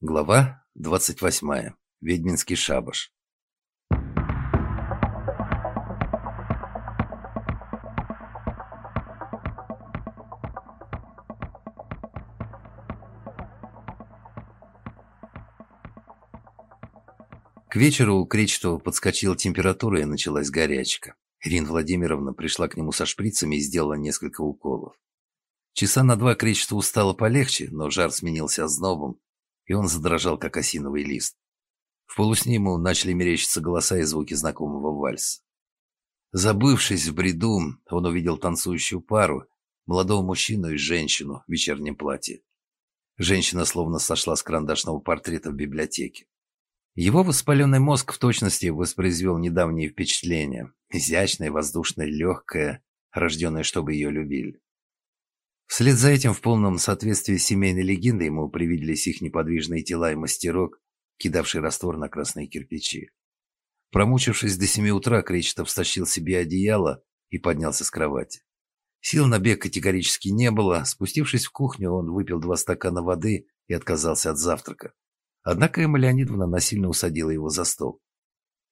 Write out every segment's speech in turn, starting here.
Глава 28. Ведьминский шабаш. К вечеру у Кречетова подскочила температура и началась горячка. Ирина Владимировна пришла к нему со шприцами и сделала несколько уколов. Часа на два Кречетову стало полегче, но жар сменился ознобом, и он задрожал, как осиновый лист. В полусне ему начали мерещиться голоса и звуки знакомого вальса. Забывшись в бреду, он увидел танцующую пару, молодого мужчину и женщину в вечернем платье. Женщина словно сошла с карандашного портрета в библиотеке. Его воспаленный мозг в точности воспроизвел недавние впечатления. Изящная, воздушная, легкая, рожденная, чтобы ее любили. Вслед за этим, в полном соответствии с семейной легендой, ему привиделись их неподвижные тела и мастерок, кидавший раствор на красные кирпичи. Промучившись до семи утра, Кречетов стащил себе одеяло и поднялся с кровати. Сил на бег категорически не было. Спустившись в кухню, он выпил два стакана воды и отказался от завтрака. Однако Эмма Леонидовна насильно усадила его за стол.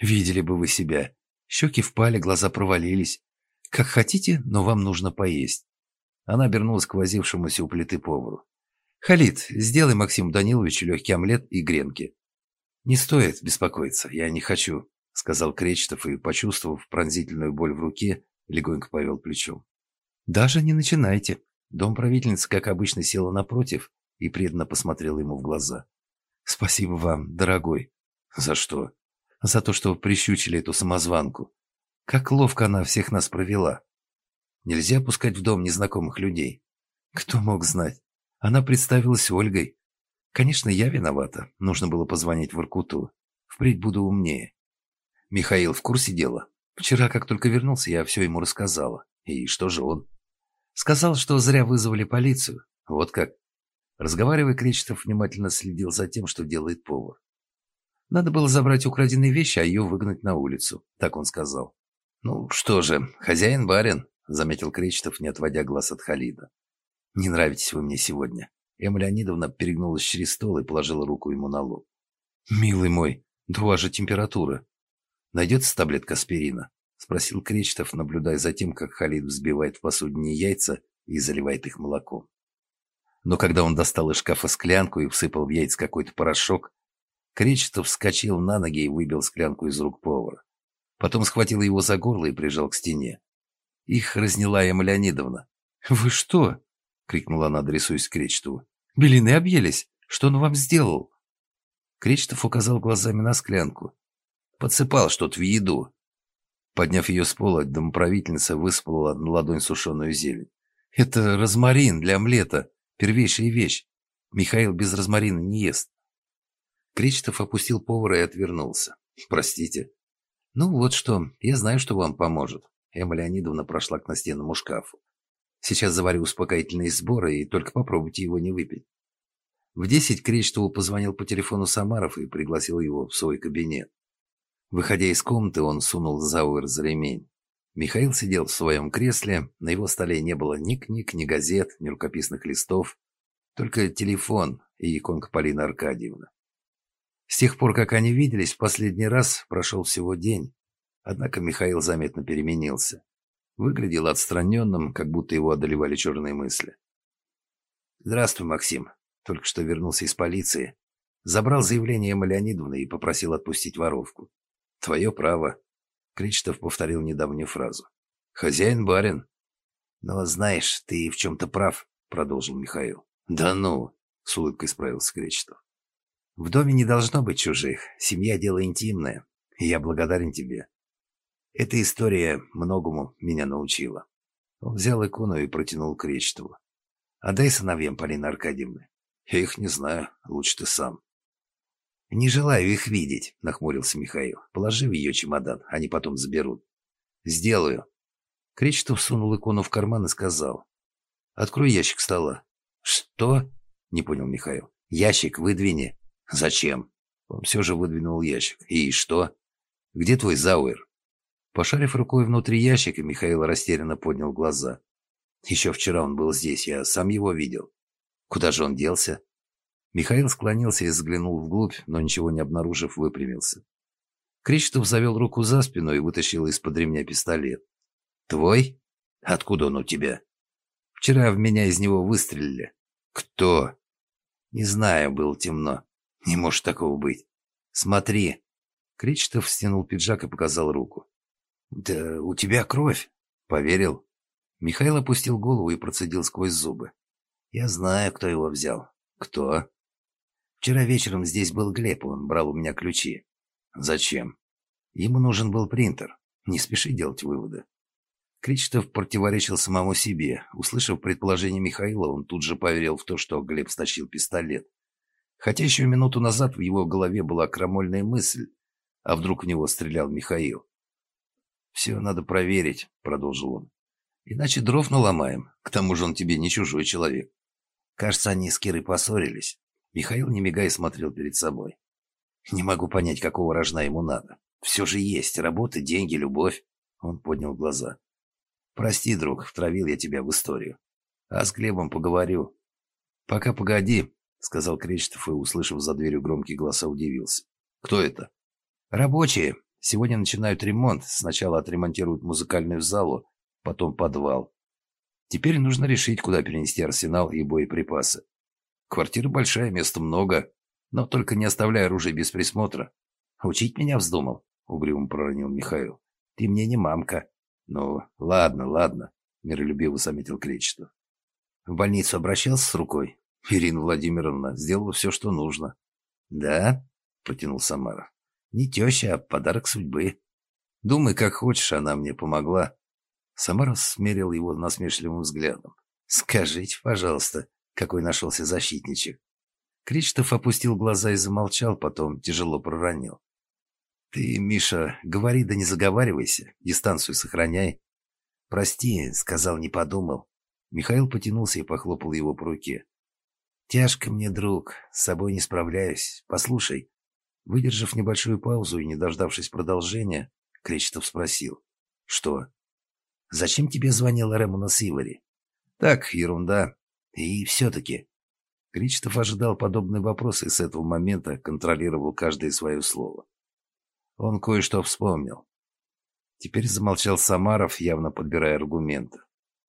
«Видели бы вы себя. Щеки впали, глаза провалились. Как хотите, но вам нужно поесть. Она обернулась к возившемуся у плиты повару. «Халид, сделай Максиму Даниловичу легкий омлет и гренки». «Не стоит беспокоиться, я не хочу», — сказал Кречетов и, почувствовав пронзительную боль в руке, легонько повел плечом. «Даже не начинайте». Дом правительницы, как обычно, села напротив и преданно посмотрела ему в глаза. «Спасибо вам, дорогой». «За что?» «За то, что прищучили эту самозванку. Как ловко она всех нас провела. Нельзя пускать в дом незнакомых людей. Кто мог знать? Она представилась Ольгой. Конечно, я виновата. Нужно было позвонить в Иркуту. Впредь буду умнее. Михаил в курсе дела. Вчера, как только вернулся, я все ему рассказала. И что же он? Сказал, что зря вызвали полицию. Вот как. Разговаривая, Кречетов внимательно следил за тем, что делает повар. Надо было забрать украденные вещи, а ее выгнать на улицу. Так он сказал. Ну что же, хозяин-барин заметил Кречетов, не отводя глаз от Халида. «Не нравитесь вы мне сегодня». Эмма Леонидовна перегнулась через стол и положила руку ему на лоб. «Милый мой, да же температура. Найдется таблетка аспирина?» Спросил Кречетов, наблюдая за тем, как Халид взбивает в посудине яйца и заливает их молоком. Но когда он достал из шкафа склянку и всыпал в яйца какой-то порошок, Кречетов вскочил на ноги и выбил склянку из рук повара. Потом схватил его за горло и прижал к стене. Их разняла Эмма Леонидовна. «Вы что?» — крикнула она, адресуясь Кречетову. «Белины объелись. Что он вам сделал?» Кречетов указал глазами на склянку. «Подсыпал что-то в еду». Подняв ее с пола, домоправительница высыпала на ладонь сушеную зелень. «Это розмарин для омлета. Первейшая вещь. Михаил без розмарина не ест». Кречетов опустил повара и отвернулся. «Простите». «Ну вот что, я знаю, что вам поможет. Эмма Леонидовна прошла к настенному шкафу. «Сейчас заварю успокоительные сборы, и только попробуйте его не выпить». В десять Кречетову позвонил по телефону Самаров и пригласил его в свой кабинет. Выходя из комнаты, он сунул Зауэр за ремень. Михаил сидел в своем кресле, на его столе не было ни книг, ни газет, ни рукописных листов, только телефон и иконка Полины Аркадьевны. С тех пор, как они виделись в последний раз, прошел всего день. Однако Михаил заметно переменился. Выглядел отстраненным, как будто его одолевали черные мысли. «Здравствуй, Максим. Только что вернулся из полиции. Забрал заявление Эммы и попросил отпустить воровку. Твое право». Кречетов повторил недавнюю фразу. «Хозяин барин». «Но знаешь, ты в чем-то прав», — продолжил Михаил. «Да ну!» — с улыбкой справился Кречетов. «В доме не должно быть чужих. Семья — дело интимное. Я благодарен тебе. Эта история многому меня научила. Он взял икону и протянул Кречетову. «Отдай сыновьям Полины Аркадьевны». «Я их не знаю. Лучше ты сам». «Не желаю их видеть», — нахмурился Михаил. «Положи в ее чемодан, они потом заберут». «Сделаю». Кречетов сунул икону в карман и сказал. «Открой ящик стола». «Что?» — не понял Михаил. «Ящик выдвини». «Зачем?» Он все же выдвинул ящик. «И что?» «Где твой Зауэр?» Пошарив рукой внутри ящика, Михаил растерянно поднял глаза. Еще вчера он был здесь, я сам его видел. Куда же он делся? Михаил склонился и взглянул вглубь, но ничего не обнаружив, выпрямился. Кречетов завел руку за спину и вытащил из-под ремня пистолет. «Твой? Откуда он у тебя?» «Вчера в меня из него выстрелили». «Кто?» «Не знаю, было темно. Не может такого быть. Смотри». Кречетов стянул пиджак и показал руку. «Да у тебя кровь». «Поверил?» Михаил опустил голову и процедил сквозь зубы. «Я знаю, кто его взял». «Кто?» «Вчера вечером здесь был Глеб, он брал у меня ключи». «Зачем?» «Ему нужен был принтер. Не спеши делать выводы». Кричтов противоречил самому себе. Услышав предположение Михаила, он тут же поверил в то, что Глеб стащил пистолет. Хотя еще минуту назад в его голове была крамольная мысль, а вдруг в него стрелял Михаил. «Все надо проверить», — продолжил он. «Иначе дров наломаем. К тому же он тебе не чужой человек». Кажется, они с Кирой поссорились. Михаил, не мигая, смотрел перед собой. «Не могу понять, какого рожна ему надо. Все же есть. Работа, деньги, любовь». Он поднял глаза. Прости, друг, втравил я тебя в историю. А с Глебом поговорю. Пока погоди, сказал Кречетов и, услышав за дверью громкие голоса, удивился. Кто это? Рабочие. Сегодня начинают ремонт. Сначала отремонтируют музыкальную залу, потом подвал. Теперь нужно решить, куда перенести арсенал и боеприпасы. Квартира большая, места много, но только не оставляй оружие без присмотра. Учить меня вздумал, угрюмо проронил Михаил. Ты мне не мамка. «Ну, ладно, ладно», — миролюбиво заметил Кречетов. «В больницу обращался с рукой?» Ирина Владимировна сделала все, что нужно. «Да?» — протянул Самаров. «Не теща, а подарок судьбы. Думай, как хочешь, она мне помогла». Самаров смерил его насмешливым взглядом. «Скажите, пожалуйста, какой нашелся защитничек?» Кречетов опустил глаза и замолчал, потом тяжело проронил. «Ты, Миша, говори да не заговаривайся, дистанцию сохраняй». «Прости», — сказал, не подумал. Михаил потянулся и похлопал его по руке. «Тяжко мне, друг, с собой не справляюсь. Послушай». Выдержав небольшую паузу и не дождавшись продолжения, Кречетов спросил. «Что?» «Зачем тебе звонил Ремона Сивари?» «Так, ерунда. И все-таки...» Кречетов ожидал подобный вопрос и с этого момента контролировал каждое свое слово. Он кое-что вспомнил. Теперь замолчал Самаров, явно подбирая аргументы.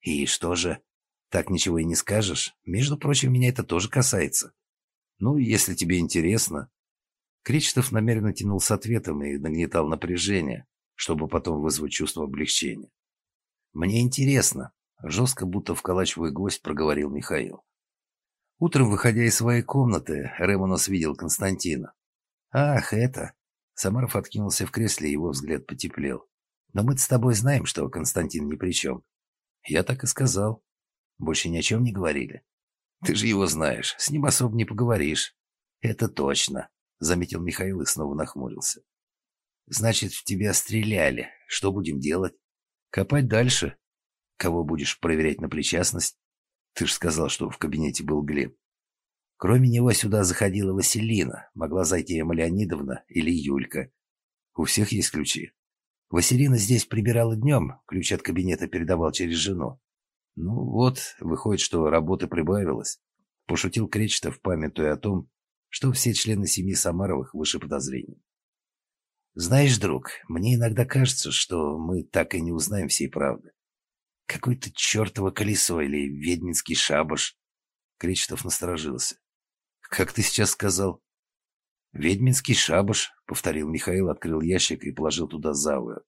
«И что же? Так ничего и не скажешь? Между прочим, меня это тоже касается». «Ну, если тебе интересно». Кречетов намеренно тянул с ответом и нагнетал напряжение, чтобы потом вызвать чувство облегчения. «Мне интересно», — жестко, будто вколачивая гость, проговорил Михаил. Утром, выходя из своей комнаты, Ремонос видел Константина. «Ах, это...» Самаров откинулся в кресле, его взгляд потеплел. «Но мы с тобой знаем, что Константин ни при чем». «Я так и сказал. Больше ни о чем не говорили». «Ты же его знаешь, с ним особо не поговоришь». «Это точно», — заметил Михаил и снова нахмурился. «Значит, в тебя стреляли. Что будем делать?» «Копать дальше. Кого будешь проверять на причастность?» «Ты же сказал, что в кабинете был Глеб». Кроме него сюда заходила Василина, могла зайти Эмма Леонидовна или Юлька. У всех есть ключи. Василина здесь прибирала днем, ключ от кабинета передавал через жену. Ну вот, выходит, что работы прибавилось. Пошутил Кречетов, памятуя о том, что все члены семьи Самаровых выше подозрений. Знаешь, друг, мне иногда кажется, что мы так и не узнаем всей правды. Какое-то чертово колесо или ведьминский шабаш. Кречетов насторожился. «Как ты сейчас сказал?» «Ведьминский шабаш», — повторил Михаил, открыл ящик и положил туда завую.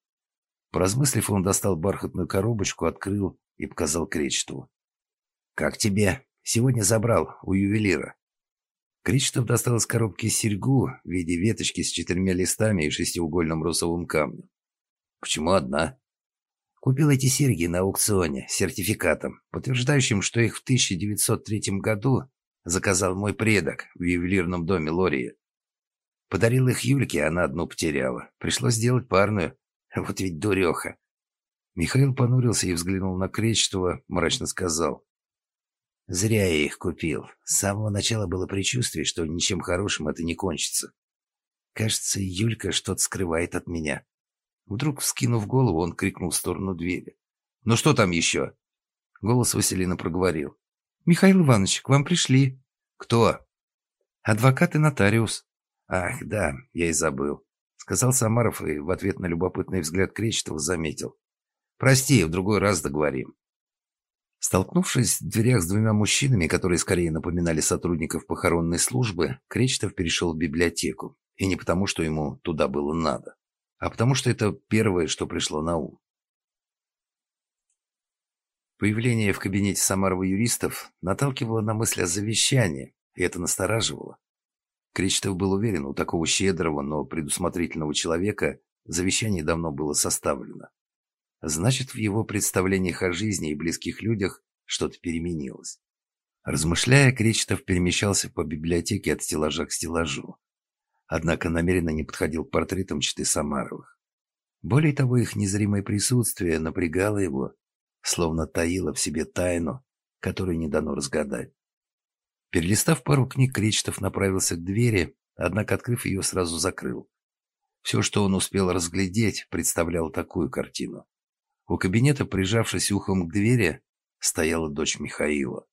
Поразмыслив, он достал бархатную коробочку, открыл и показал Кречетову. «Как тебе? Сегодня забрал у ювелира». Кречетов достал из коробки серьгу в виде веточки с четырьмя листами и шестиугольным розовым камнем. «Почему одна?» Купил эти серьги на аукционе с сертификатом, подтверждающим, что их в 1903 году заказал мой предок в ювелирном доме Лории. Подарил их Юльке, она одну потеряла. Пришлось сделать парную. Вот ведь дуреха. Михаил понурился и взглянул на Кречетова, мрачно сказал. «Зря я их купил. С самого начала было предчувствие, что ничем хорошим это не кончится. Кажется, Юлька что-то скрывает от меня». Вдруг, вскинув голову, он крикнул в сторону двери. «Ну что там еще?» Голос Василина проговорил. «Михаил Иванович, к вам пришли». «Кто?» «Адвокат и нотариус». «Ах, да, я и забыл», — сказал Самаров и в ответ на любопытный взгляд Кречетова заметил. «Прости, в другой раз договорим». Столкнувшись в дверях с двумя мужчинами, которые скорее напоминали сотрудников похоронной службы, Кречетов перешел в библиотеку. И не потому, что ему туда было надо, а потому, что это первое, что пришло на ум. Появление в кабинете Самарова юристов наталкивало на мысль о завещании, и это настораживало. Кречетов был уверен, у такого щедрого, но предусмотрительного человека завещание давно было составлено. Значит, в его представлениях о жизни и близких людях что-то переменилось. Размышляя, Кречетов перемещался по библиотеке от стеллажа к стеллажу. Однако намеренно не подходил к портретам читы Самаровых. Более того, их незримое присутствие напрягало его, словно таило в себе тайну, которую не дано разгадать. Перелистав пару книг, Кречетов направился к двери, однако, открыв ее, сразу закрыл. Все, что он успел разглядеть, представляло такую картину. У кабинета, прижавшись ухом к двери, стояла дочь Михаила.